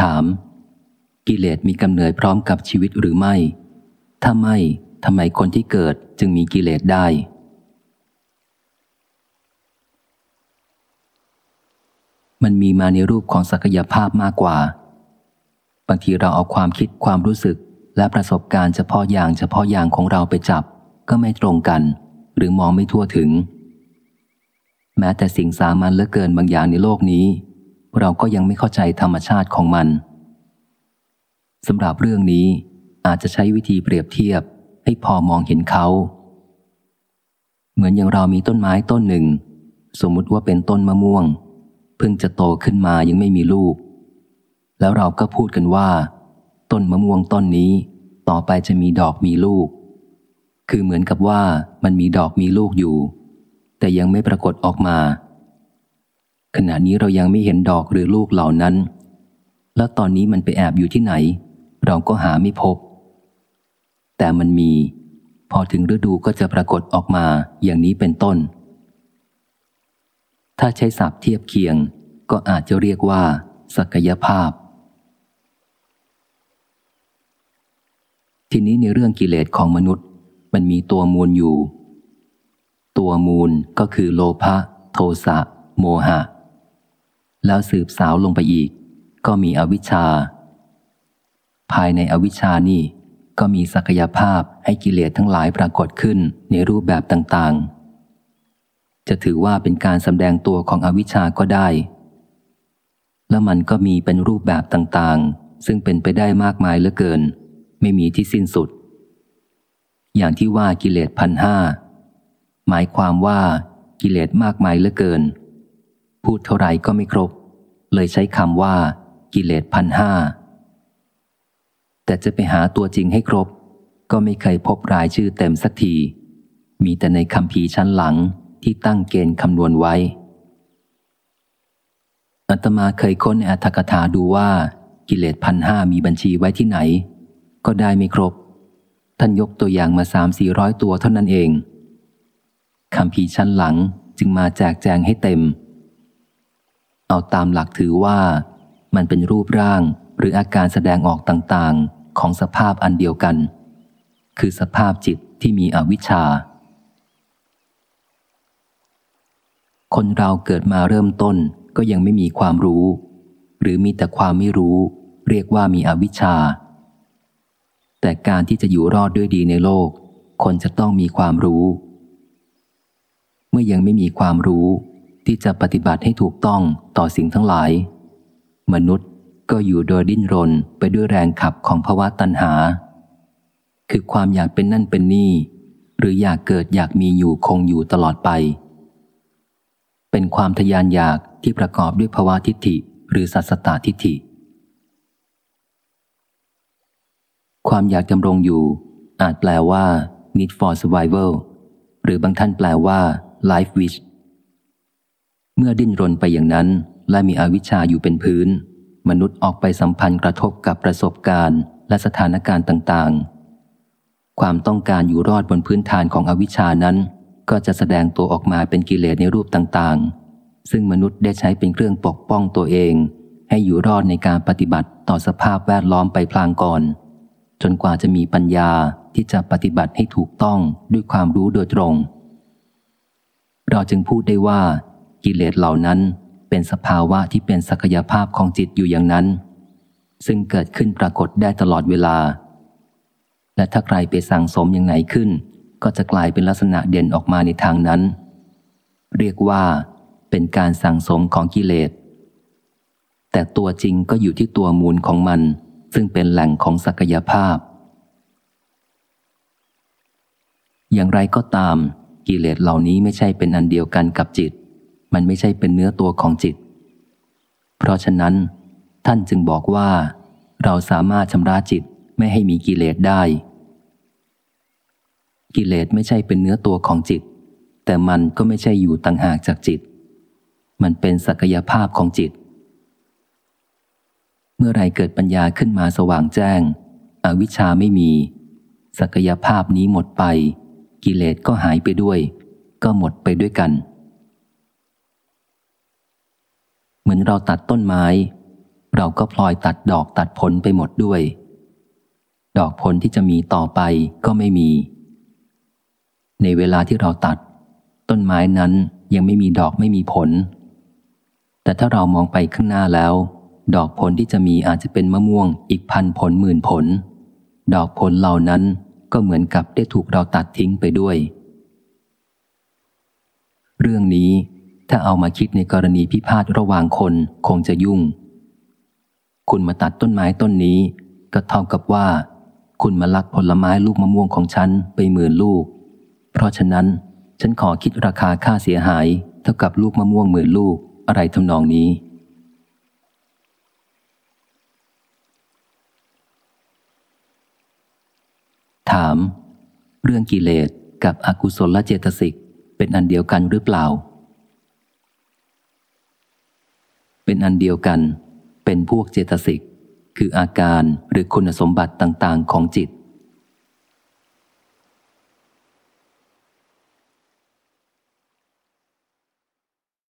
ถาม กิเลสมีกำเนิดพร้อมกับชีวิตหรือไม่ ถ้าไม่ทำไมคนที่เกิดจึงมีกิเลสได้ มันมีมาในรูปของศักยภาพมากกว่า บางทีเราเอาความคิดความรู้สึกและประสบการณ์เฉพาะอย่างเฉพาะอย่างของเราไปจับ ก็ไม่ตรงกัน หรือมองไม่ทั่วถึง แม้แต่สิ่งสามัญเหลือเกินบางอย่างในโลกนี้ เราก็ยังไม่เข้าใจธรรมชาติของมันสำหรับเรื่องนี้อาจจะใช้วิธีเปรียบเทียบให้พอมองเห็นเขา เหมือนอย่างเรามีต้นไม้ต้นหนึ่ง สมมุติว่าเป็นต้นมะม่วง เพิ่งจะโตขึ้นมายังไม่มีลูก แล้วเราก็พูดกันว่า ต้นมะม่วงต้นนี้ ต่อไปจะมีดอกมีลูก คือเหมือนกับว่ามันมีดอกมีลูกอยู่ แต่ยังไม่ปรากฏออกมา ขณะนี้เรายังไม่เห็นดอกหรือลูกเหล่านั้น แล้วตอนนี้มันไปแอบอยู่ที่ไหน เราก็หาไม่พบ แต่มันมี พอถึงฤดูก็จะปรากฏออกมาอย่างนี้เป็นต้น ถ้าใช้ศัพท์เทียบเคียง ก็อาจจะเรียกว่า ศักยภาพ ทีนี้ในเรื่องกิเลสของมนุษย์ มันมีตัวมูลอยู่ ตัวมูลก็คือโลภะโทสะ โมหะ แล้วสืบสาวลงไปอีก ก็มีอวิชชา ภายในอวิชชานี่ก็มีศักยภาพให้กิเลสทั้งหลายปรากฏขึ้นในรูปแบบต่างๆ จะถือว่าเป็นการสำแดงตัวของอวิชชาก็ได้ แล้วมันก็มีเป็นรูปแบบต่างๆ ซึ่งเป็นไปได้มากมายเหลือเกิน ไม่มีที่สิ้นสุด อย่างที่ว่ากิเลสพันห้าหมายความว่ากิเลสมากมายเหลือเกิน พูดเท่าไรก็ไม่ครบ เลยใช้คำว่า กิเลสพันห้าแต่จะไปหาตัวจริงให้ครบ ก็ไม่เคยพบรายชื่อเต็มสักที มีแต่ในคำพีชั้นหลังที่ตั้งเกณฑ์คำนวณไว้ อัตมาเคยค้นในอัธกถาดูว่า กิเลสพันห้ามีบัญชีไว้ที่ไหน ก็ได้ไม่ครบ ท่านยกตัวอย่างมาสามสี่ร้อยตัวเท่านั้นเองคำพีชั้นหลังจึงมาแจกแจงให้เต็ม เอาตามหลักถือว่า มันเป็นรูปร่างหรืออาการแสดงออกต่างๆ ของสภาพอันเดียวกัน คือสภาพจิตที่มีอวิชชา คนเราเกิดมาเริ่มต้นก็ยังไม่มีความรู้ หรือมีแต่ความไม่รู้ เรียกว่ามีอวิชชา แต่การที่จะอยู่รอดด้วยดีในโลก คนจะต้องมีความรู้ เมื่อยังไม่มีความรู้ ที่จะปฏิบัติให้ถูกต้องต่อสิ่งทั้งหลาย มนุษย์ก็อยู่โดยดิ้นรนไปด้วยแรงขับของภาวะตัณหา คือความอยากเป็นนั่นเป็นนี่ หรืออยากเกิดอยากมีอยู่คงอยู่ตลอดไป เป็นความทยานอยากที่ประกอบด้วยภาวะทิฏฐิหรือสัสตตทิฏฐิ ความอยากดำรงอยู่ อาจแปลว่า need for survival หรือบางท่านแปลว่า life wish เมื่อดิ้นรนไปอย่างนั้น และมีอวิชชาอยู่เป็นพื้น มนุษย์ออกไปสัมพันธ์กระทบกับประสบการณ์ และสถานการณ์ต่างๆ ความต้องการอยู่รอดบนพื้นฐานของอวิชชานั้น ก็จะแสดงตัวออกมาเป็นกิเลสในรูปต่างๆ ซึ่งมนุษย์ได้ใช้เป็นเครื่องปกป้องตัวเอง ให้อยู่รอดในการปฏิบัติต่อสภาพแวดล้อมไปพลางก่อน จนกว่าจะมีปัญญาที่จะปฏิบัติให้ถูกต้องด้วยความรู้โดยตรง เราจึงพูดได้ว่า กิเลสเหล่านั้นเป็นสภาวะที่เป็นศักยภาพของจิตอยู่อย่างนั้น ซึ่งเกิดขึ้นปรากฏได้ตลอดเวลา และถ้าใครไปสั่งสมอย่างไหนขึ้น ก็จะกลายเป็นลักษณะเด่นออกมาในทางนั้น เรียกว่าเป็นการสั่งสมของกิเลส แต่ตัวจริงก็อยู่ที่ตัวมูลของมัน ซึ่งเป็นแหล่งของศักยภาพ อย่างไรก็ตามกิเลสเหล่านี้ไม่ใช่เป็นอันเดียวกันกับจิต มันไม่ใช่เป็นเนื้อตัวของจิต เพราะฉะนั้น ท่านจึงบอกว่า เราสามารถชำระจิตไม่ให้มีกิเลสได้ กิเลสไม่ใช่เป็นเนื้อตัวของจิต แต่มันก็ไม่ใช่อยู่ต่างหากจากจิต มันเป็นศักยภาพของจิต เมื่อไรเกิดปัญญาขึ้นมาสว่างแจ้ง อวิชชาไม่มี ศักยภาพนี้หมดไป กิเลสก็หายไปด้วย ก็หมดไปด้วยกัน เหมือนเราตัดต้นไม้ เราก็พลอยตัดดอกตัดผลไปหมดด้วย ดอกผลที่จะมีต่อไปก็ไม่มี ในเวลาที่เราตัด ต้นไม้นั้นยังไม่มีดอกไม่มีผล แต่ถ้าเรามองไปข้างหน้าแล้ว ดอกผลที่จะมีอาจจะเป็นมะม่วงอีกพันผลหมื่นผล ดอกผลเหล่านั้นก็เหมือนกับได้ถูกเราตัดทิ้งไปด้วย เรื่องนี้ ถ้าเอามาคิดในกรณีพิพาทระหว่างคนคงจะยุ่ง คุณมาตัดต้นไม้ต้นนี้ ก็เท่ากับว่า คุณมาลักผลไม้ลูกมะม่วงของฉันไปหมื่นลูก เพราะฉะนั้นฉันขอคิดราคาค่าเสียหาย เท่ากับลูกมะม่วงหมื่นลูกอะไรทำนองนี้ ถาม เรื่องกิเลสกับอกุศลเจตสิกเป็นอันเดียวกันหรือเปล่า เป็นอันเดียวกัน เป็นพวกเจตสิก คืออาการหรือคุณสมบัติต่าง ๆ ของจิต